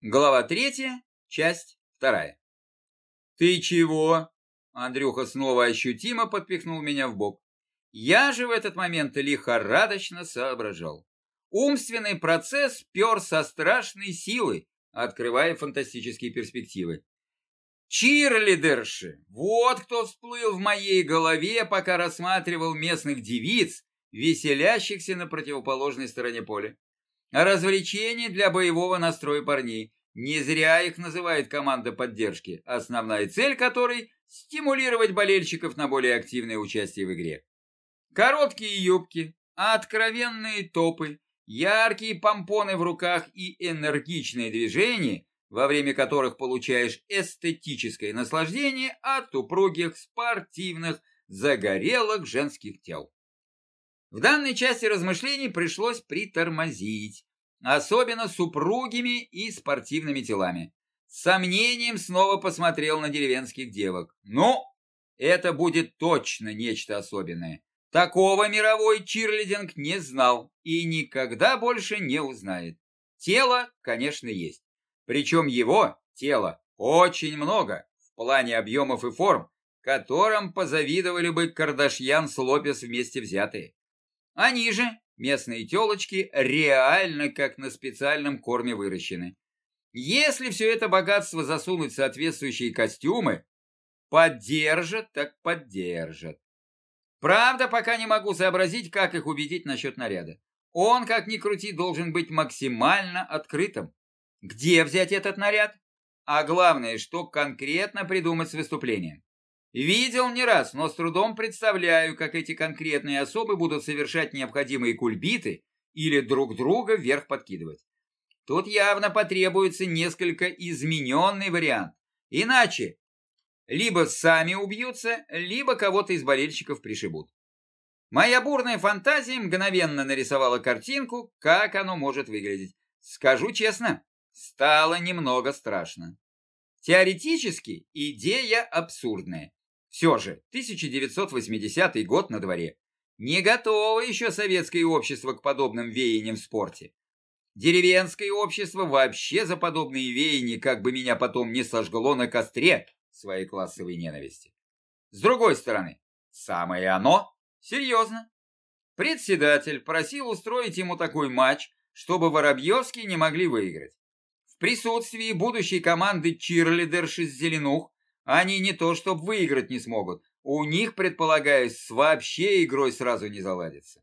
Глава третья, часть вторая. «Ты чего?» Андрюха снова ощутимо подпихнул меня в бок. Я же в этот момент лихорадочно соображал. Умственный процесс пер со страшной силой, открывая фантастические перспективы. Чирлидерши! Вот кто всплыл в моей голове, пока рассматривал местных девиц, веселящихся на противоположной стороне поля. Развлечения для боевого настроя парней. Не зря их называют команда поддержки, основная цель которой – стимулировать болельщиков на более активное участие в игре. Короткие юбки, откровенные топы, яркие помпоны в руках и энергичные движения, во время которых получаешь эстетическое наслаждение от упругих, спортивных, загорелых женских тел. В данной части размышлений пришлось притормозить, особенно с и спортивными телами. С сомнением снова посмотрел на деревенских девок. Ну, это будет точно нечто особенное. Такого мировой чирлидинг не знал и никогда больше не узнает. Тело, конечно, есть. Причем его, тело, очень много в плане объемов и форм, которым позавидовали бы Кардашьян с Лопес вместе взятые. Они же, местные телочки, реально как на специальном корме выращены. Если все это богатство засунуть в соответствующие костюмы, поддержат так поддержат. Правда, пока не могу сообразить, как их убедить насчет наряда. Он, как ни крути, должен быть максимально открытым. Где взять этот наряд? А главное, что конкретно придумать с выступлением. Видел не раз, но с трудом представляю, как эти конкретные особы будут совершать необходимые кульбиты или друг друга вверх подкидывать. Тут явно потребуется несколько измененный вариант. Иначе либо сами убьются, либо кого-то из болельщиков пришибут. Моя бурная фантазия мгновенно нарисовала картинку, как оно может выглядеть. Скажу честно, стало немного страшно. Теоретически идея абсурдная. Все же, 1980 год на дворе. Не готово еще советское общество к подобным веяниям в спорте. Деревенское общество вообще за подобные веяния, как бы меня потом не сожгло на костре своей классовой ненависти. С другой стороны, самое оно серьезно. Председатель просил устроить ему такой матч, чтобы Воробьевские не могли выиграть. В присутствии будущей команды чирлидерши из Зеленух они не то чтобы выиграть не смогут, у них, предполагаюсь, вообще игрой сразу не заладится.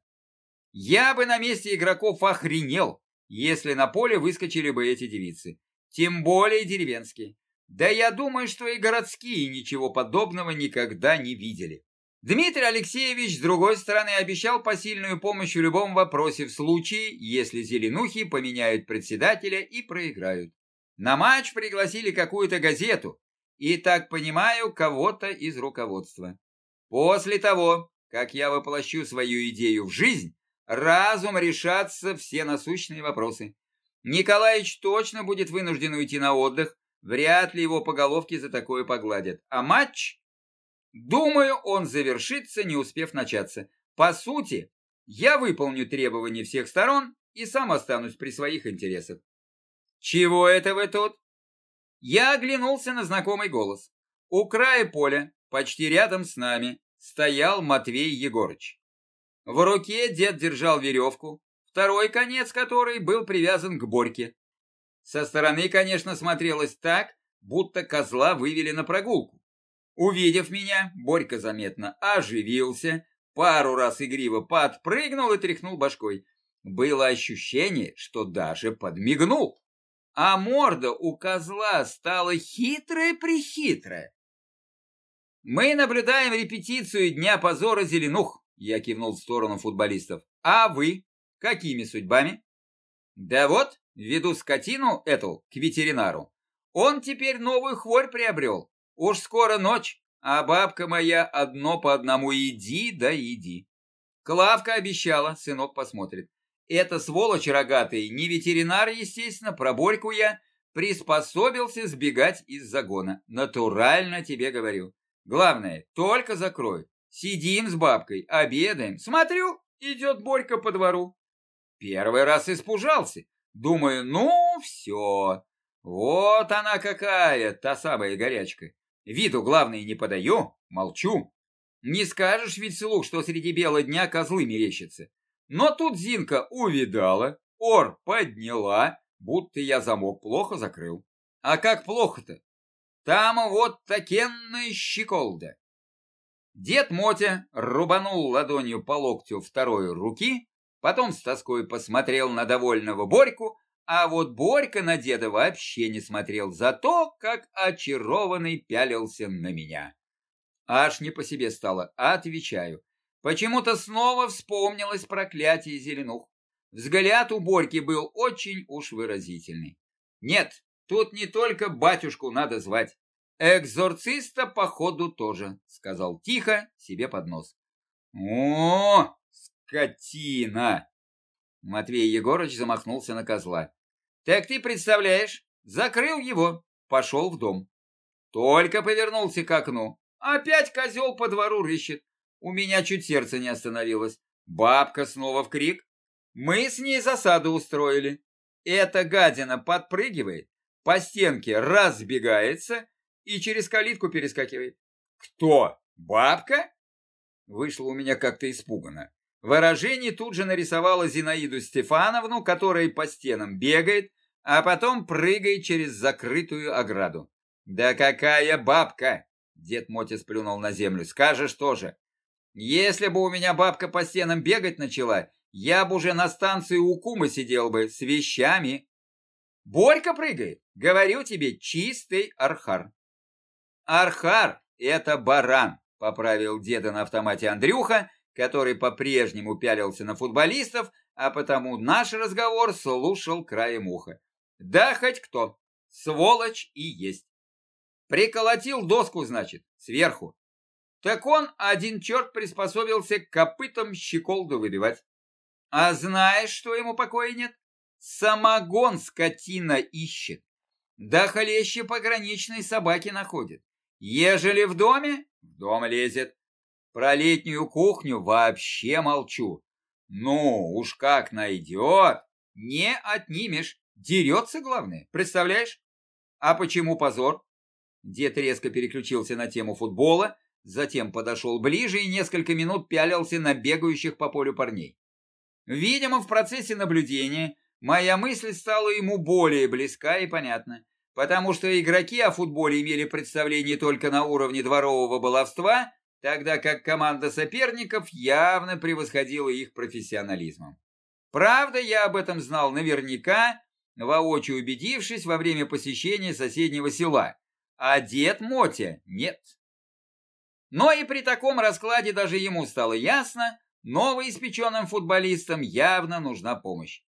Я бы на месте игроков охренел, если на поле выскочили бы эти девицы. Тем более деревенские. Да я думаю, что и городские ничего подобного никогда не видели. Дмитрий Алексеевич, с другой стороны, обещал посильную помощь в любом вопросе в случае, если зеленухи поменяют председателя и проиграют. На матч пригласили какую-то газету, и, так понимаю, кого-то из руководства. После того, как я воплощу свою идею в жизнь, разум решатся все насущные вопросы. Николаевич точно будет вынужден уйти на отдых, вряд ли его по головке за такое погладят. А матч? Думаю, он завершится, не успев начаться. По сути, я выполню требования всех сторон и сам останусь при своих интересах. Чего это вы тут? Я оглянулся на знакомый голос. У края поля, почти рядом с нами, стоял Матвей Егорыч. В руке дед держал веревку, второй конец которой был привязан к Борьке. Со стороны, конечно, смотрелось так, будто козла вывели на прогулку. Увидев меня, Борька заметно оживился, пару раз игриво подпрыгнул и тряхнул башкой. Было ощущение, что даже подмигнул а морда у козла стала хитрая-прихитрая. «Мы наблюдаем репетицию Дня позора Зеленух», — я кивнул в сторону футболистов. «А вы? Какими судьбами?» «Да вот, веду скотину эту к ветеринару. Он теперь новую хворь приобрел. Уж скоро ночь, а бабка моя одно по одному иди да иди». Клавка обещала, сынок посмотрит. Эта сволочь рогатый, не ветеринар, естественно, проборьку я, приспособился сбегать из загона. Натурально тебе говорю. Главное, только закрой. Сидим с бабкой, обедаем. Смотрю, идет Борька по двору. Первый раз испужался. Думаю, ну все. Вот она какая, та самая горячка. Виду, главное, не подаю, молчу. Не скажешь ведь слух, что среди бела дня козлы мерещатся. Но тут Зинка увидала, ор подняла, будто я замок плохо закрыл. А как плохо-то? Там вот такенная щеколда. Дед Мотя рубанул ладонью по локтю второй руки, потом с тоской посмотрел на довольного Борьку, а вот Борька на деда вообще не смотрел за то, как очарованный пялился на меня. Аж не по себе стало, отвечаю. Почему-то снова вспомнилось проклятие зеленух. Взгляд у Борьки был очень уж выразительный. Нет, тут не только батюшку надо звать. Экзорциста, походу, тоже, сказал тихо себе под нос. О, скотина! Матвей Егорыч замахнулся на козла. Так ты представляешь, закрыл его, пошел в дом. Только повернулся к окну. Опять козел по двору рыщет. У меня чуть сердце не остановилось. Бабка снова в крик. Мы с ней засаду устроили. Эта гадина подпрыгивает, по стенке разбегается и через калитку перескакивает. Кто? Бабка? Вышло у меня как-то испуганно. Выражение тут же нарисовала Зинаиду Стефановну, которая по стенам бегает, а потом прыгает через закрытую ограду. «Да какая бабка!» Дед Мотя сплюнул на землю. «Скажешь тоже. Если бы у меня бабка по стенам бегать начала, я бы уже на станции у кумы сидел бы с вещами. Борька прыгает. Говорю тебе, чистый архар. Архар — это баран, поправил деда на автомате Андрюха, который по-прежнему пялился на футболистов, а потому наш разговор слушал краем уха. Да хоть кто, сволочь и есть. Приколотил доску, значит, сверху. Так он, один черт, приспособился к копытам щеколду выбивать. А знаешь, что ему покоя нет? Самогон скотина ищет. Да хлеще пограничной собаки находит. Ежели в доме, в дом лезет. Про летнюю кухню вообще молчу. Ну, уж как найдет, не отнимешь. Дерется, главное, представляешь? А почему позор? Дед резко переключился на тему футбола, затем подошел ближе и несколько минут пялился на бегающих по полю парней. Видимо, в процессе наблюдения моя мысль стала ему более близка и понятна, потому что игроки о футболе имели представление только на уровне дворового баловства, тогда как команда соперников явно превосходила их профессионализмом. Правда, я об этом знал наверняка, воочию убедившись во время посещения соседнего села, а дед Мотя нет. Но и при таком раскладе даже ему стало ясно, новоиспеченным футболистам явно нужна помощь.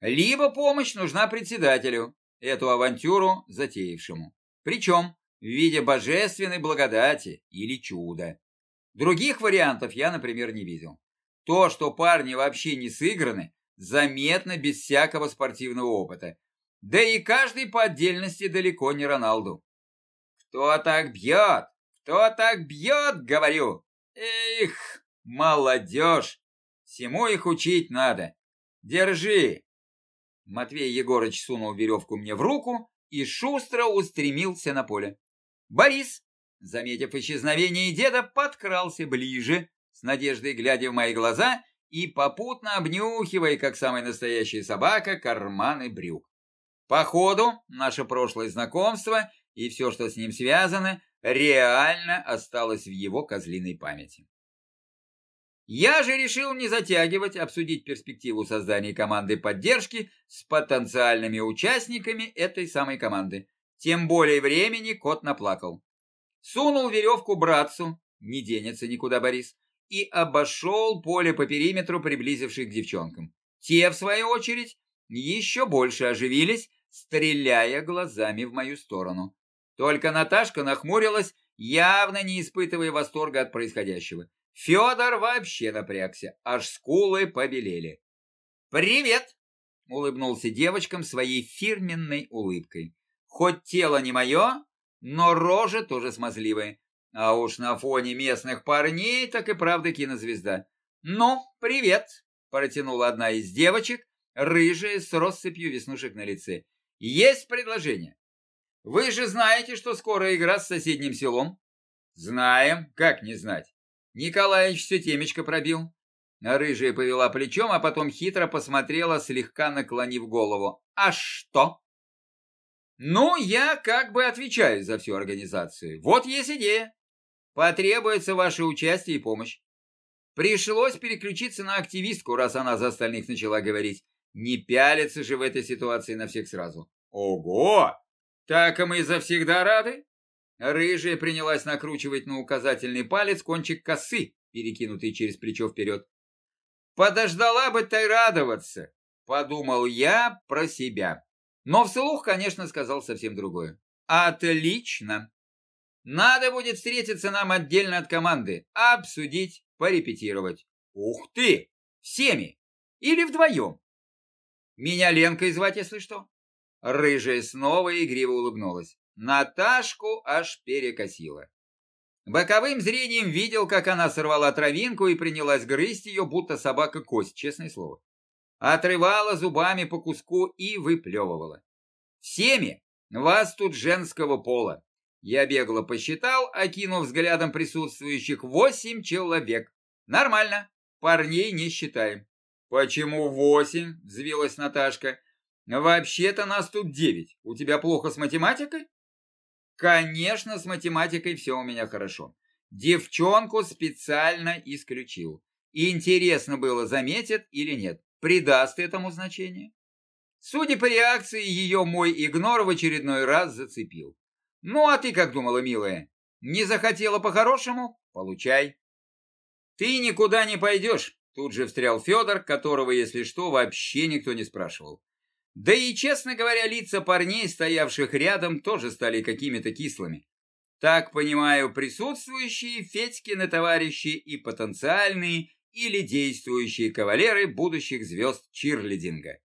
Либо помощь нужна председателю, эту авантюру затеявшему. Причем в виде божественной благодати или чуда. Других вариантов я, например, не видел. То, что парни вообще не сыграны, заметно без всякого спортивного опыта. Да и каждый по отдельности далеко не Роналду. «Кто так бьет? Кто так бьет?» — говорю. «Эх, Молодежь! Всему их учить надо. Держи!» Матвей Егорыч сунул веревку мне в руку и шустро устремился на поле. Борис, заметив исчезновение деда, подкрался ближе, с надеждой глядя в мои глаза и попутно обнюхивая, как самая настоящая собака, карманы брюк. Походу, наше прошлое знакомство и все, что с ним связано, реально осталось в его козлиной памяти. Я же решил не затягивать, обсудить перспективу создания команды поддержки с потенциальными участниками этой самой команды. Тем более времени кот наплакал. Сунул веревку братцу, не денется никуда Борис, и обошел поле по периметру, приблизившись к девчонкам. Те, в свою очередь, еще больше оживились, стреляя глазами в мою сторону. Только Наташка нахмурилась, явно не испытывая восторга от происходящего. Федор вообще напрягся, аж скулы побелели. «Привет!» — улыбнулся девочкам своей фирменной улыбкой. «Хоть тело не мое, но рожа тоже смазливая. А уж на фоне местных парней так и правда кинозвезда. Ну, привет!» — протянула одна из девочек, рыжая, с россыпью веснушек на лице. Есть предложение. Вы же знаете, что скоро игра с соседним селом? Знаем, как не знать. Николаевич все темечко пробил. Рыжая повела плечом, а потом хитро посмотрела, слегка наклонив голову. А что? Ну, я как бы отвечаю за всю организацию. Вот есть идея. Потребуется ваше участие и помощь. Пришлось переключиться на активистку, раз она за остальных начала говорить. Не пялиться же в этой ситуации на всех сразу. Ого! Так мы завсегда рады. Рыжая принялась накручивать на указательный палец кончик косы, перекинутый через плечо вперед. Подождала бы ты радоваться, подумал я про себя. Но вслух, конечно, сказал совсем другое. Отлично. Надо будет встретиться нам отдельно от команды, обсудить, порепетировать. Ух ты! Всеми! Или вдвоем? Меня Ленкой звать, если что. Рыжая снова игриво улыбнулась. Наташку аж перекосила. Боковым зрением видел, как она сорвала травинку и принялась грызть ее, будто собака кость, честное слово. Отрывала зубами по куску и выплевывала. Всеми вас тут женского пола. Я бегло посчитал, окинув взглядом присутствующих восемь человек. Нормально, парней не считаем. Почему восемь? Взвилась Наташка. Вообще-то нас тут девять. У тебя плохо с математикой? Конечно, с математикой все у меня хорошо. Девчонку специально исключил. Интересно было, заметит или нет, придаст этому значение. Судя по реакции, ее мой игнор в очередной раз зацепил. Ну, а ты как думала, милая? Не захотела по-хорошему? Получай. Ты никуда не пойдешь, тут же встрял Федор, которого, если что, вообще никто не спрашивал. Да и, честно говоря, лица парней, стоявших рядом, тоже стали какими-то кислыми. Так понимаю, присутствующие Федькины товарищи и потенциальные или действующие кавалеры будущих звезд чирлидинга.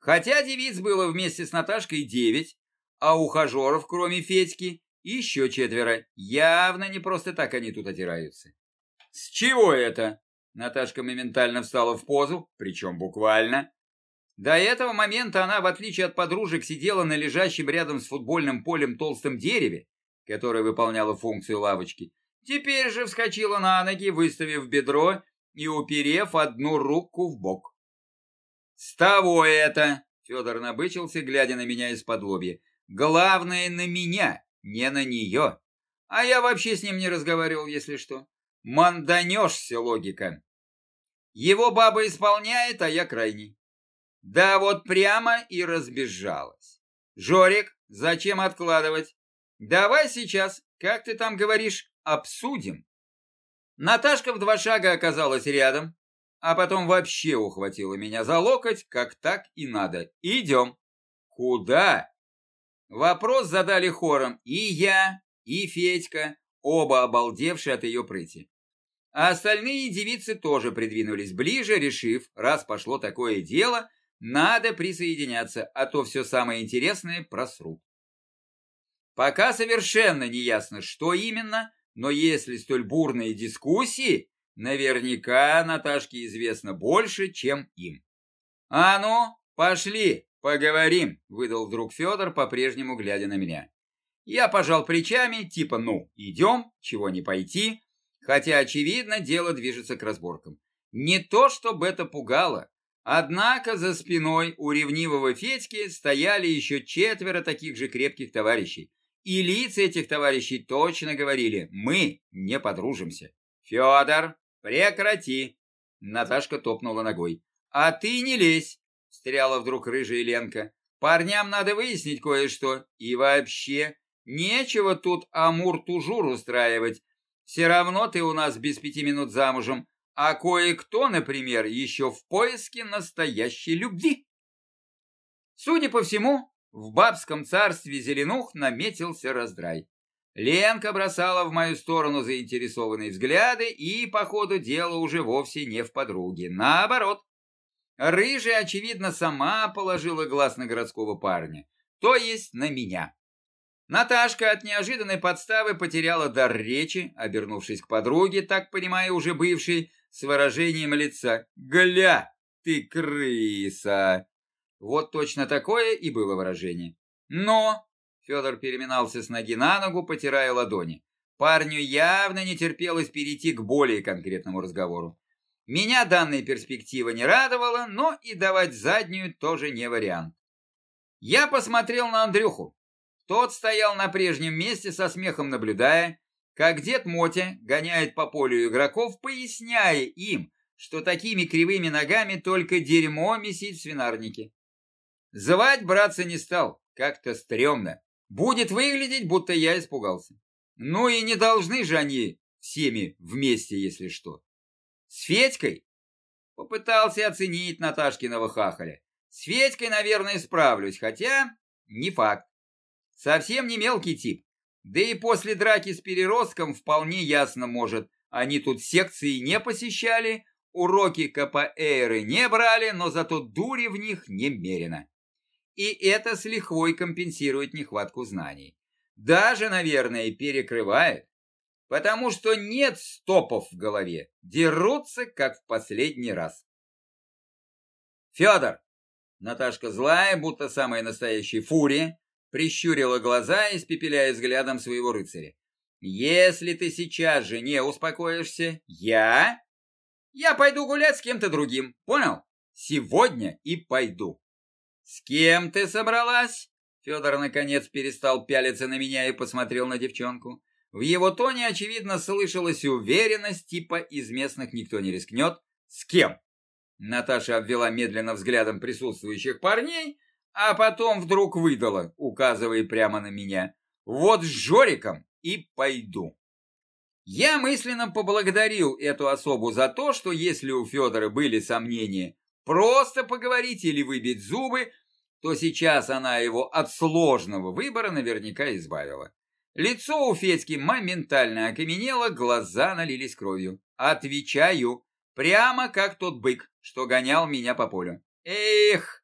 Хотя девиц было вместе с Наташкой девять, а ухажеров, кроме Федьки, еще четверо. Явно не просто так они тут отираются. С чего это? Наташка моментально встала в позу, причем буквально. До этого момента она, в отличие от подружек, сидела на лежащем рядом с футбольным полем толстом дереве, которое выполняло функцию лавочки. Теперь же вскочила на ноги, выставив бедро и уперев одну руку в бок. «С того это!» — Федор набычился, глядя на меня из-под лобья. Главное на меня, не на нее. А я вообще с ним не разговаривал, если что. Манданешься, логика. Его баба исполняет, а я крайний. Да вот прямо и разбежалась. Жорик, зачем откладывать? Давай сейчас, как ты там говоришь, обсудим. Наташка в два шага оказалась рядом, а потом вообще ухватила меня за локоть, как так и надо. Идем. Куда? Вопрос задали хором и я, и Федька, оба обалдевшие от ее прыти. А остальные девицы тоже придвинулись ближе, решив, раз пошло такое дело, надо присоединяться, а то все самое интересное просрут. Пока совершенно не ясно, что именно, но если столь бурные дискуссии, наверняка Наташке известно больше, чем им. А ну, пошли, «Поговорим», — выдал вдруг Федор, по-прежнему глядя на меня. Я пожал плечами, типа «ну, идем, чего не пойти», хотя, очевидно, дело движется к разборкам. Не то, чтобы это пугало. Однако за спиной у ревнивого Федьки стояли еще четверо таких же крепких товарищей. И лица этих товарищей точно говорили «мы не подружимся». «Федор, прекрати!» Наташка топнула ногой. «А ты не лезь, Встряла вдруг рыжая Ленка. Парням надо выяснить кое-что. И вообще, нечего тут амур-тужур устраивать. Все равно ты у нас без пяти минут замужем, а кое-кто, например, еще в поиске настоящей любви. Судя по всему, в бабском царстве зеленух наметился раздрай. Ленка бросала в мою сторону заинтересованные взгляды и, по ходу дела, уже вовсе не в подруге. Наоборот, Рыжая, очевидно, сама положила глаз на городского парня, то есть на меня. Наташка от неожиданной подставы потеряла дар речи, обернувшись к подруге, так понимая, уже бывшей, с выражением лица «Гля, ты крыса!» Вот точно такое и было выражение. Но... Федор переминался с ноги на ногу, потирая ладони. Парню явно не терпелось перейти к более конкретному разговору. Меня данная перспектива не радовала, но и давать заднюю тоже не вариант. Я посмотрел на Андрюху. Тот стоял на прежнем месте со смехом наблюдая, как дед Мотя гоняет по полю игроков, поясняя им, что такими кривыми ногами только дерьмо месить в свинарнике. Звать братца не стал, как-то стрёмно. Будет выглядеть, будто я испугался. Ну и не должны же они всеми вместе, если что. С Федькой? Попытался оценить Наташкиного хахаля. С Федькой, наверное, справлюсь, хотя не факт. Совсем не мелкий тип. Да и после драки с переростком вполне ясно может, они тут секции не посещали, уроки КПЭРы не брали, но зато дури в них немерено. И это с лихвой компенсирует нехватку знаний. Даже, наверное, перекрывает потому что нет стопов в голове, дерутся, как в последний раз. Федор, Наташка злая, будто самая настоящая фурия, прищурила глаза, испепеляя взглядом своего рыцаря. Если ты сейчас же не успокоишься, я... Я пойду гулять с кем-то другим, понял? Сегодня и пойду. С кем ты собралась? Федор наконец перестал пялиться на меня и посмотрел на девчонку. В его тоне, очевидно, слышалась уверенность, типа из местных никто не рискнет. С кем? Наташа обвела медленно взглядом присутствующих парней, а потом вдруг выдала, указывая прямо на меня. Вот с Жориком и пойду. Я мысленно поблагодарил эту особу за то, что если у Федора были сомнения просто поговорить или выбить зубы, то сейчас она его от сложного выбора наверняка избавила. Лицо у Федьки моментально окаменело, глаза налились кровью. Отвечаю, прямо как тот бык, что гонял меня по полю. Эх,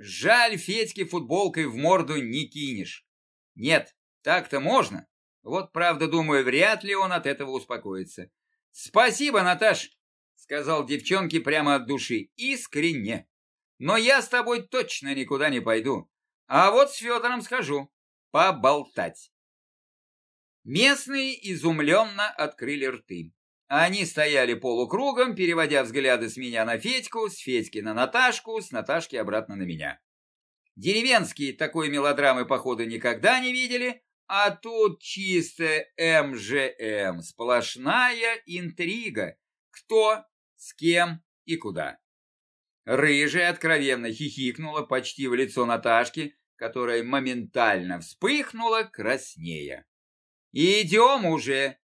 жаль, Федьке футболкой в морду не кинешь. Нет, так-то можно. Вот правда, думаю, вряд ли он от этого успокоится. Спасибо, Наташ, сказал девчонке прямо от души, искренне. Но я с тобой точно никуда не пойду. А вот с Федором схожу. Поболтать. Местные изумленно открыли рты. Они стояли полукругом, переводя взгляды с меня на Федьку, с Федьки на Наташку, с Наташки обратно на меня. Деревенские такой мелодрамы, походу, никогда не видели, а тут чистая МЖМ, сплошная интрига. Кто, с кем и куда. Рыжая откровенно хихикнула почти в лицо Наташки, которая моментально вспыхнула краснея. «Идем уже!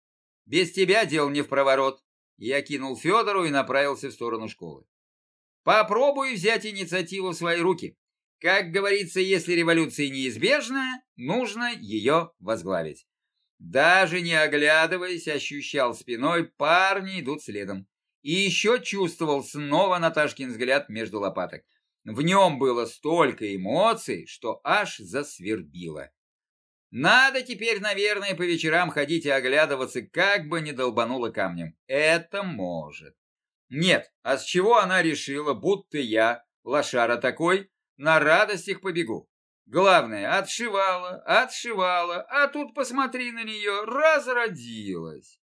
Без тебя дел не в проворот!» Я кинул Федору и направился в сторону школы. «Попробую взять инициативу в свои руки. Как говорится, если революция неизбежна, нужно ее возглавить». Даже не оглядываясь, ощущал спиной, парни идут следом. И еще чувствовал снова Наташкин взгляд между лопаток. В нем было столько эмоций, что аж засвербило. Надо теперь, наверное, по вечерам ходить и оглядываться, как бы не долбануло камнем. Это может. Нет, а с чего она решила, будто я, лошара такой, на радостях побегу? Главное, отшивала, отшивала, а тут посмотри на нее, разродилась.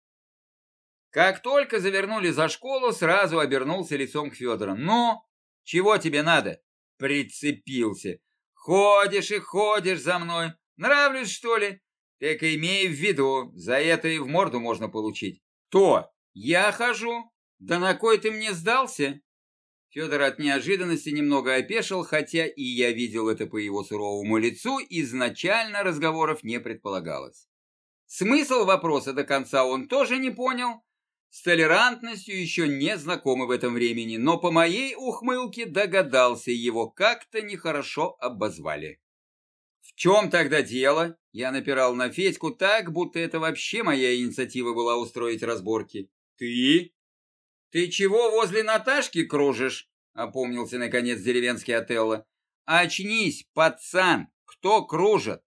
Как только завернули за школу, сразу обернулся лицом к Федору. «Ну, чего тебе надо?» Прицепился. «Ходишь и ходишь за мной, Нравлюсь, что ли? Так имей в виду, за это и в морду можно получить. То, я хожу? Да на кой ты мне сдался? Федор от неожиданности немного опешил, хотя и я видел это по его суровому лицу, изначально разговоров не предполагалось. Смысл вопроса до конца он тоже не понял. С толерантностью еще не знакомы в этом времени, но по моей ухмылке догадался, его как-то нехорошо обозвали. В чем тогда дело? Я напирал на Федьку так, будто это вообще моя инициатива была устроить разборки. Ты? Ты чего возле Наташки кружишь? Опомнился наконец деревенский Отелло. Очнись, пацан, кто кружит?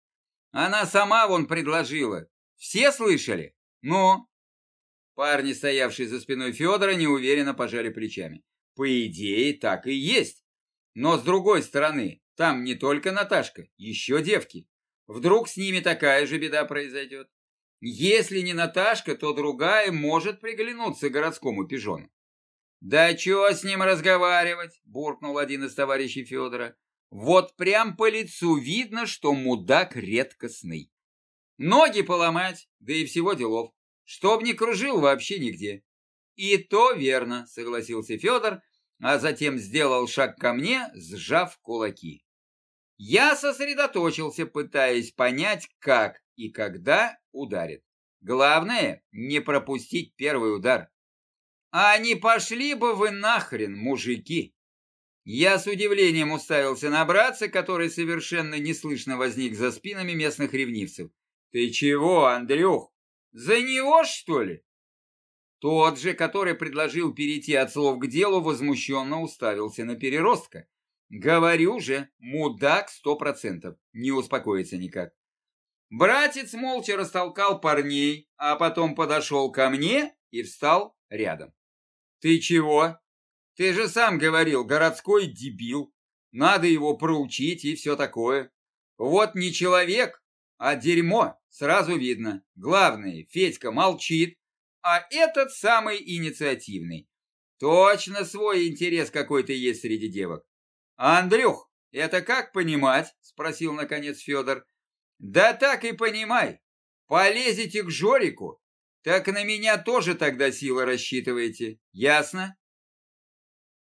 Она сама вон предложила. Все слышали? Ну? Парни, стоявшие за спиной Федора, неуверенно пожали плечами. По идее, так и есть. Но с другой стороны, там не только Наташка, еще девки. Вдруг с ними такая же беда произойдет. Если не Наташка, то другая может приглянуться городскому пижону. «Да чего с ним разговаривать?» – буркнул один из товарищей Федора. «Вот прям по лицу видно, что мудак редкостный. Ноги поломать, да и всего делов. Чтоб не кружил вообще нигде». «И то верно», – согласился Федор, а затем сделал шаг ко мне, сжав кулаки. Я сосредоточился, пытаясь понять, как и когда ударит. Главное, не пропустить первый удар. А не пошли бы вы нахрен, мужики! Я с удивлением уставился на братца, который совершенно неслышно возник за спинами местных ревнивцев. Ты чего, Андрюх? За него, что ли? Тот же, который предложил перейти от слов к делу, возмущенно уставился на переростка. Говорю же, мудак сто процентов, не успокоится никак. Братец молча растолкал парней, а потом подошел ко мне и встал рядом. Ты чего? Ты же сам говорил, городской дебил. Надо его проучить и все такое. Вот не человек, а дерьмо, сразу видно. Главное, Федька молчит, а этот самый инициативный. Точно свой интерес какой-то есть среди девок. Андрюх, это как понимать? Спросил наконец Федор. Да так и понимай. Полезете к Жорику, так на меня тоже тогда силы рассчитываете, ясно?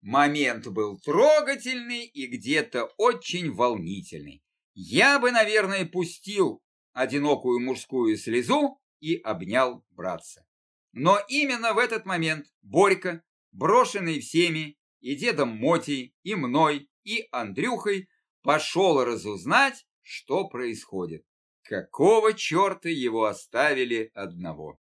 Момент был трогательный и где-то очень волнительный. Я бы, наверное, пустил одинокую мужскую слезу и обнял братца. Но именно в этот момент Борька, брошенный всеми, и дедом Мотей, и мной, и Андрюхой, пошел разузнать, что происходит. Какого черта его оставили одного?